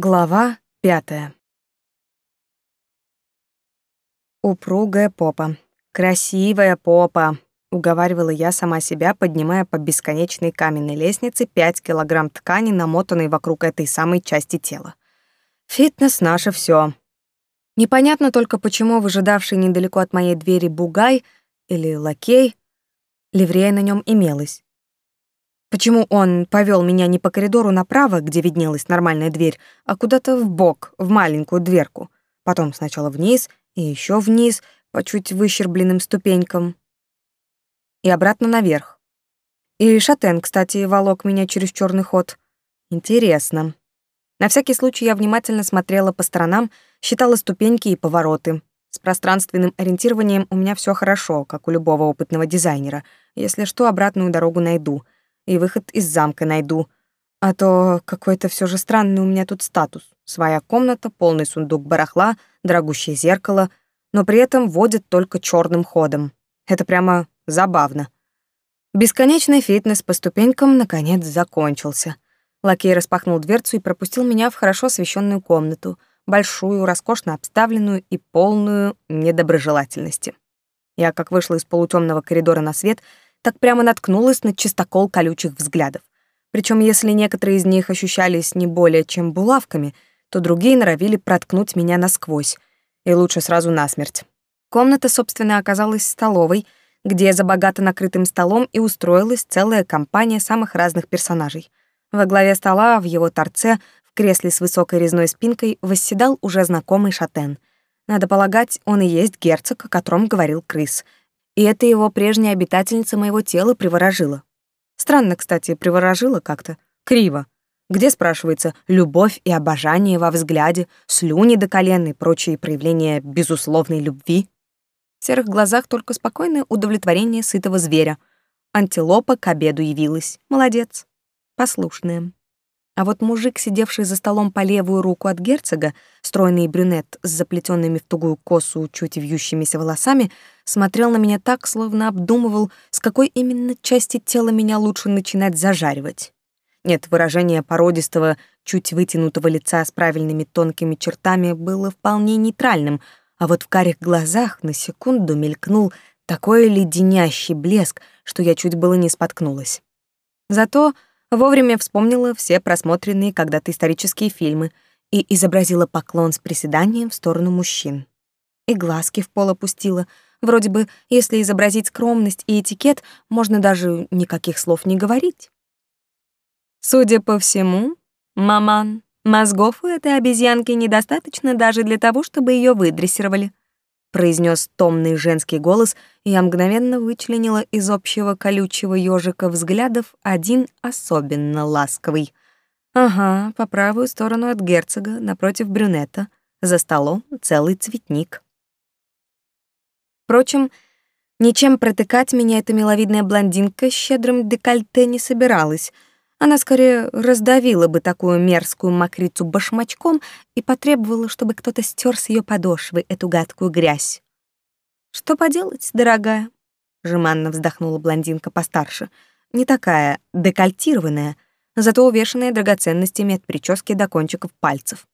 Глава пятая. Упругая попа, красивая попа, уговаривала я сама себя, поднимая по бесконечной каменной лестнице пять килограмм ткани, намотанной вокруг этой самой части тела. Фитнес наше все. Непонятно только, почему выжидавший недалеко от моей двери бугай или лакей, ливрея на нем имелась. Почему он повел меня не по коридору направо, где виднелась нормальная дверь, а куда-то в бок, в маленькую дверку, потом сначала вниз и еще вниз, по чуть выщербленным ступенькам, и обратно наверх. И Шатен, кстати, волок меня через черный ход. Интересно. На всякий случай я внимательно смотрела по сторонам, считала ступеньки и повороты. С пространственным ориентированием у меня все хорошо, как у любого опытного дизайнера. Если что, обратную дорогу найду — и выход из замка найду. А то какой-то все же странный у меня тут статус. Своя комната, полный сундук барахла, дорогущее зеркало, но при этом водит только черным ходом. Это прямо забавно. Бесконечный фитнес по ступенькам наконец закончился. Лакей распахнул дверцу и пропустил меня в хорошо освещенную комнату, большую, роскошно обставленную и полную недоброжелательности. Я, как вышла из полутемного коридора на свет, так прямо наткнулась на чистокол колючих взглядов. Причем, если некоторые из них ощущались не более чем булавками, то другие норовили проткнуть меня насквозь, и лучше сразу насмерть. Комната, собственно, оказалась столовой, где за богато накрытым столом и устроилась целая компания самых разных персонажей. Во главе стола, в его торце, в кресле с высокой резной спинкой, восседал уже знакомый шатен. Надо полагать, он и есть герцог, о котором говорил крыс — и это его прежняя обитательница моего тела приворожила. Странно, кстати, приворожила как-то. Криво. Где, спрашивается, любовь и обожание во взгляде, слюни до колен и прочие проявления безусловной любви? В серых глазах только спокойное удовлетворение сытого зверя. Антилопа к обеду явилась. Молодец. Послушная. А вот мужик, сидевший за столом по левую руку от герцога, стройный брюнет с заплетенными в тугую косу чуть вьющимися волосами, смотрел на меня так, словно обдумывал, с какой именно части тела меня лучше начинать зажаривать. Нет, выражение породистого, чуть вытянутого лица с правильными тонкими чертами было вполне нейтральным, а вот в карих глазах на секунду мелькнул такой леденящий блеск, что я чуть было не споткнулась. Зато Вовремя вспомнила все просмотренные когда-то исторические фильмы и изобразила поклон с приседанием в сторону мужчин. И глазки в пол опустила. Вроде бы, если изобразить скромность и этикет, можно даже никаких слов не говорить. Судя по всему, маман, мозгов у этой обезьянки недостаточно даже для того, чтобы ее выдрессировали произнес томный женский голос, и я мгновенно вычленила из общего колючего ежика взглядов один особенно ласковый. Ага, по правую сторону от герцога, напротив брюнета, за столом целый цветник. Впрочем, ничем протыкать меня эта миловидная блондинка щедрым декольте не собиралась — она скорее раздавила бы такую мерзкую мокрицу башмачком и потребовала, чтобы кто-то стер с ее подошвы эту гадкую грязь. «Что поделать, дорогая?» — жеманно вздохнула блондинка постарше. Не такая декольтированная, зато увешанная драгоценностями от прически до кончиков пальцев.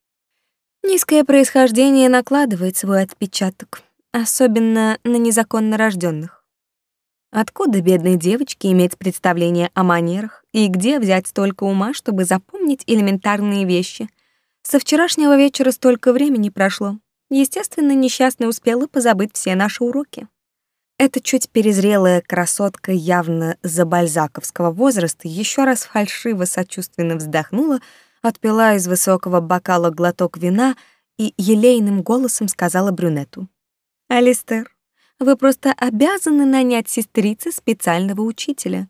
Низкое происхождение накладывает свой отпечаток, особенно на незаконно рожденных. Откуда бедной девочке иметь представление о манерах и где взять столько ума, чтобы запомнить элементарные вещи? Со вчерашнего вечера столько времени прошло. Естественно, несчастная успела позабыть все наши уроки. Эта чуть перезрелая красотка явно за бальзаковского возраста еще раз фальшиво сочувственно вздохнула, отпила из высокого бокала глоток вина и елейным голосом сказала брюнету. «Алистер, вы просто обязаны нанять сестрицы специального учителя.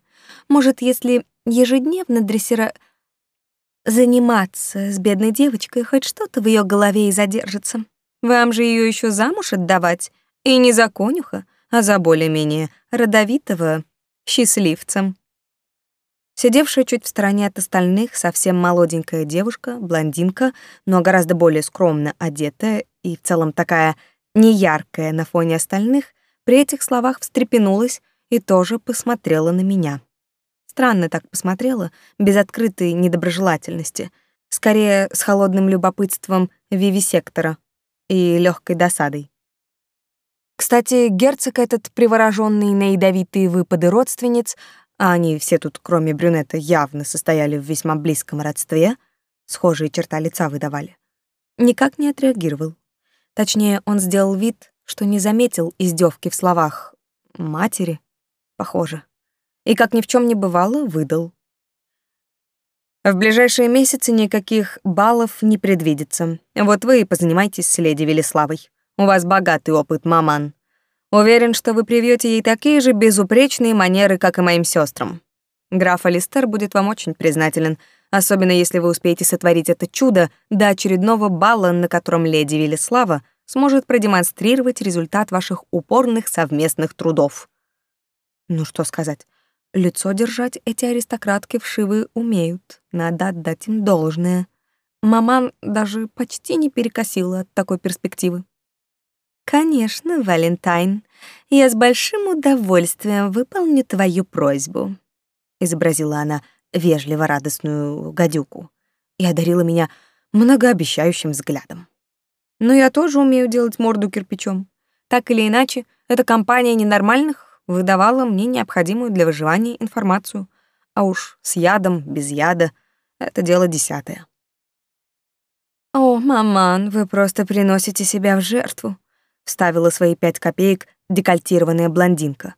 Может, если ежедневно дрессира... заниматься с бедной девочкой, хоть что-то в ее голове и задержится. Вам же ее еще замуж отдавать. И не за конюха, а за более-менее родовитого счастливца. Сидевшая чуть в стороне от остальных, совсем молоденькая девушка, блондинка, но гораздо более скромно одетая и в целом такая неяркая на фоне остальных, при этих словах встрепенулась и тоже посмотрела на меня. Странно так посмотрела, без открытой недоброжелательности. Скорее, с холодным любопытством вивисектора и легкой досадой. Кстати, герцог этот, привороженный на ядовитые выпады родственниц, а они все тут, кроме брюнета, явно состояли в весьма близком родстве, схожие черта лица выдавали, никак не отреагировал. Точнее, он сделал вид, что не заметил издевки в словах матери, похоже, и, как ни в чем не бывало, выдал. В ближайшие месяцы никаких баллов не предвидится. Вот вы и позанимайтесь с леди Велиславой. У вас богатый опыт, маман. Уверен, что вы привьете ей такие же безупречные манеры, как и моим сестрам. Граф Алистер будет вам очень признателен, особенно если вы успеете сотворить это чудо до очередного балла, на котором леди Велислава сможет продемонстрировать результат ваших упорных совместных трудов. Ну что сказать, Лицо держать эти аристократки вшивы умеют, надо отдать им должное. Маман даже почти не перекосила от такой перспективы. «Конечно, Валентайн, я с большим удовольствием выполню твою просьбу», — изобразила она вежливо радостную гадюку и одарила меня многообещающим взглядом. Но я тоже умею делать морду кирпичом. Так или иначе, эта компания ненормальных выдавала мне необходимую для выживания информацию, а уж с ядом, без яда — это дело десятое. «О, маман, вы просто приносите себя в жертву», — вставила свои пять копеек декольтированная блондинка.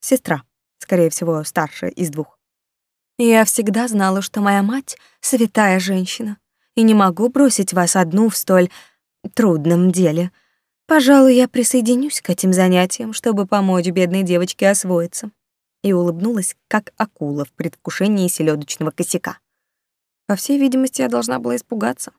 Сестра, скорее всего, старшая из двух. «Я всегда знала, что моя мать — святая женщина, и не могу бросить вас одну в столь трудном деле», Пожалуй, я присоединюсь к этим занятиям, чтобы помочь бедной девочке освоиться. И улыбнулась, как акула в предвкушении селедочного косяка. По всей видимости, я должна была испугаться.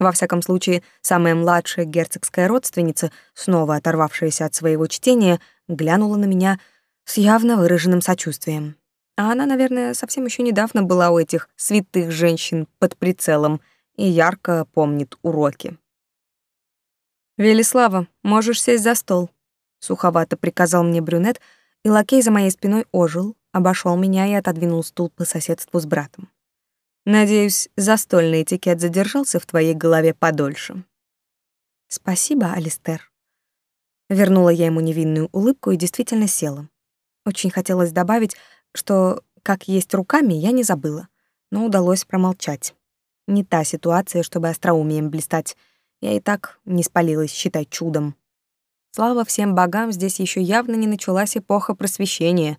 Во всяком случае, самая младшая герцогская родственница, снова оторвавшаяся от своего чтения, глянула на меня с явно выраженным сочувствием. А она, наверное, совсем еще недавно была у этих святых женщин под прицелом и ярко помнит уроки. «Велислава, можешь сесть за стол», — суховато приказал мне брюнет, и лакей за моей спиной ожил, обошел меня и отодвинул стул по соседству с братом. «Надеюсь, застольный этикет задержался в твоей голове подольше». «Спасибо, Алистер». Вернула я ему невинную улыбку и действительно села. Очень хотелось добавить, что как есть руками, я не забыла, но удалось промолчать. Не та ситуация, чтобы остроумием блистать — я и так не спалилась считать чудом. Слава всем богам, здесь еще явно не началась эпоха просвещения.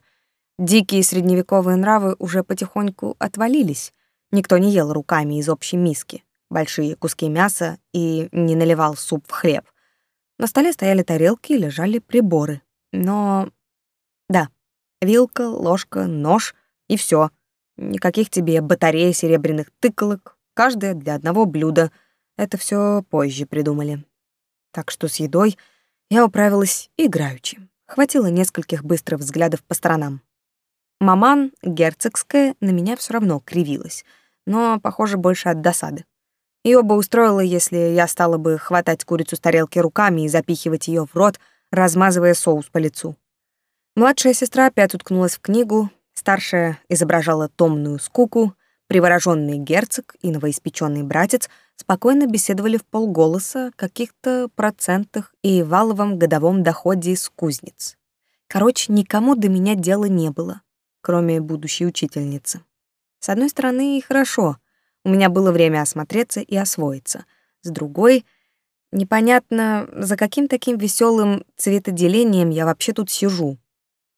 Дикие средневековые нравы уже потихоньку отвалились. Никто не ел руками из общей миски, большие куски мяса и не наливал суп в хлеб. На столе стояли тарелки и лежали приборы. Но... Вилка, ложка, нож и все. Никаких тебе батарей серебряных тыкалок, каждая для одного блюда — это все позже придумали. Так что с едой я управилась играючи. Хватило нескольких быстрых взглядов по сторонам. Маман, герцогская, на меня все равно кривилась, но, похоже, больше от досады. Ее бы устроило, если я стала бы хватать курицу с тарелки руками и запихивать ее в рот, размазывая соус по лицу. Младшая сестра опять уткнулась в книгу, старшая изображала томную скуку, Привороженный герцог и новоиспеченный братец спокойно беседовали в полголоса о каких-то процентах и валовом годовом доходе из кузниц. Короче, никому до меня дела не было, кроме будущей учительницы. С одной стороны, и хорошо. У меня было время осмотреться и освоиться. С другой, непонятно, за каким таким веселым цветоделением я вообще тут сижу.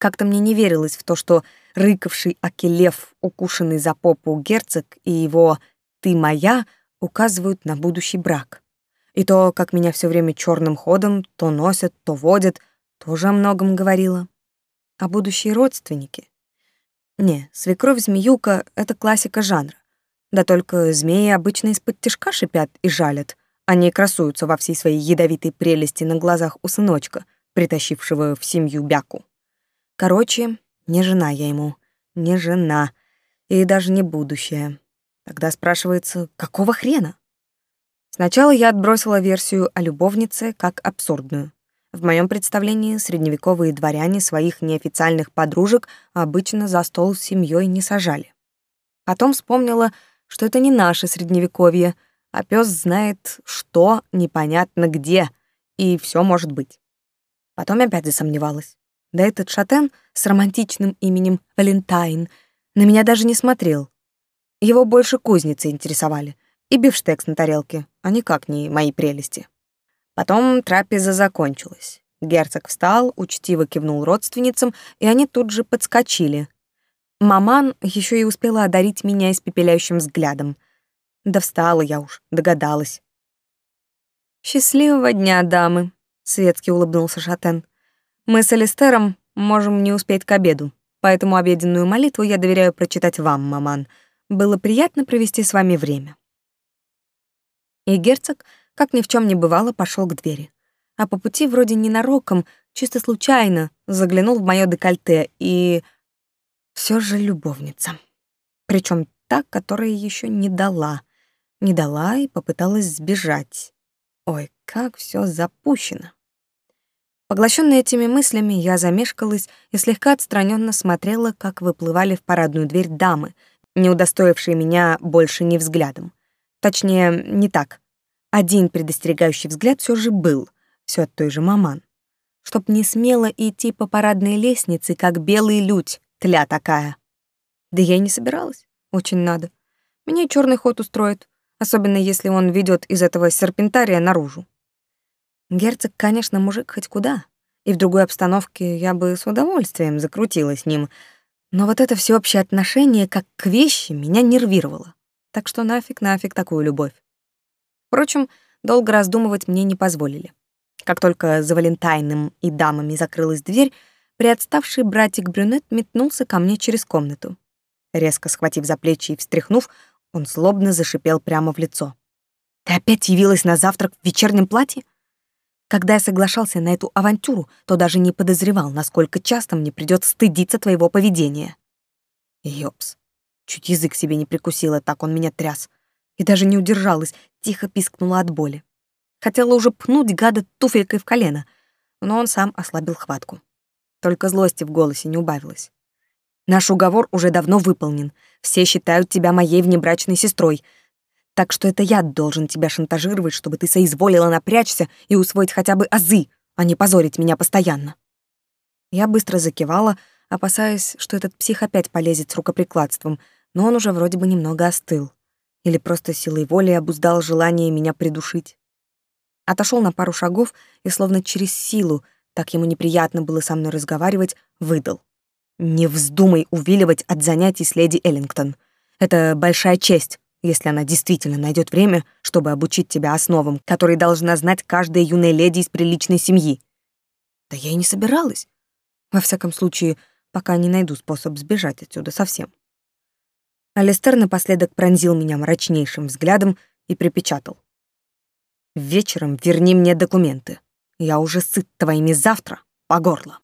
Как-то мне не верилось в то, что рыкавший Акелев, укушенный за попу герцог и его «ты моя» указывают на будущий брак. И то, как меня все время черным ходом то носят, то водят, тоже о многом говорила. А будущие родственники? Не, свекровь-змеюка — это классика жанра. Да только змеи обычно из-под тишка шипят и жалят. Они красуются во всей своей ядовитой прелести на глазах у сыночка, притащившего в семью бяку. Короче, не жена я ему, не жена, и даже не будущее. Тогда спрашивается, какого хрена? Сначала я отбросила версию о любовнице как абсурдную. В моем представлении средневековые дворяне своих неофициальных подружек обычно за стол с семьей не сажали. Потом вспомнила, что это не наше средневековье, а пес знает, что непонятно где, и все может быть. Потом опять засомневалась. Да этот шатен с романтичным именем Валентайн на меня даже не смотрел. Его больше кузницы интересовали, и бифштекс на тарелке, а никак не мои прелести. Потом трапеза закончилась. Герцог встал, учтиво кивнул родственницам, и они тут же подскочили. Маман еще и успела одарить меня испепеляющим взглядом. Да встала я уж, догадалась. «Счастливого дня, дамы», — светски улыбнулся Шатен. «Мы с Алистером можем не успеть к обеду, поэтому обеденную молитву я доверяю прочитать вам, маман. Было приятно провести с вами время». И герцог, как ни в чем не бывало, пошел к двери. А по пути вроде ненароком, чисто случайно, заглянул в мое декольте и... все же любовница. Причем та, которая еще не дала — не дала и попыталась сбежать. Ой, как все запущено. Поглощенная этими мыслями, я замешкалась и слегка отстраненно смотрела, как выплывали в парадную дверь дамы, не удостоившие меня больше ни взглядом. Точнее, не так. Один предостерегающий взгляд все же был, все от той же маман. Чтоб не смело идти по парадной лестнице, как белый людь, тля такая. Да я и не собиралась. Очень надо. Мне черный ход устроит особенно если он ведет из этого серпентария наружу. Герцог, конечно, мужик хоть куда, и в другой обстановке я бы с удовольствием закрутила с ним, но вот это всеобщее отношение как к вещи меня нервировало. Так что нафиг, нафиг такую любовь. Впрочем, долго раздумывать мне не позволили. Как только за Валентайном и дамами закрылась дверь, приотставший братик-брюнет метнулся ко мне через комнату. Резко схватив за плечи и встряхнув, он злобно зашипел прямо в лицо. «Ты опять явилась на завтрак в вечернем платье?» Когда я соглашался на эту авантюру, то даже не подозревал, насколько часто мне придется стыдиться твоего поведения. Ёпс. Чуть язык себе не прикусила, так он меня тряс. И даже не удержалась, тихо пискнула от боли. Хотела уже пнуть гада туфелькой в колено, но он сам ослабил хватку. Только злости в голосе не убавилось. Наш уговор уже давно выполнен. Все считают тебя моей внебрачной сестрой. Так что это я должен тебя шантажировать, чтобы ты соизволила напрячься и усвоить хотя бы азы, а не позорить меня постоянно. Я быстро закивала, опасаясь, что этот псих опять полезет с рукоприкладством, но он уже вроде бы немного остыл. Или просто силой воли обуздал желание меня придушить. Отошел на пару шагов и словно через силу, так ему неприятно было со мной разговаривать, выдал. Не вздумай увиливать от занятий с леди Эллингтон. Это большая честь, если она действительно найдет время, чтобы обучить тебя основам, которые должна знать каждая юная леди из приличной семьи. Да я и не собиралась. Во всяком случае, пока не найду способ сбежать отсюда совсем. Алистер напоследок пронзил меня мрачнейшим взглядом и припечатал. «Вечером верни мне документы. Я уже сыт твоими завтра по горло».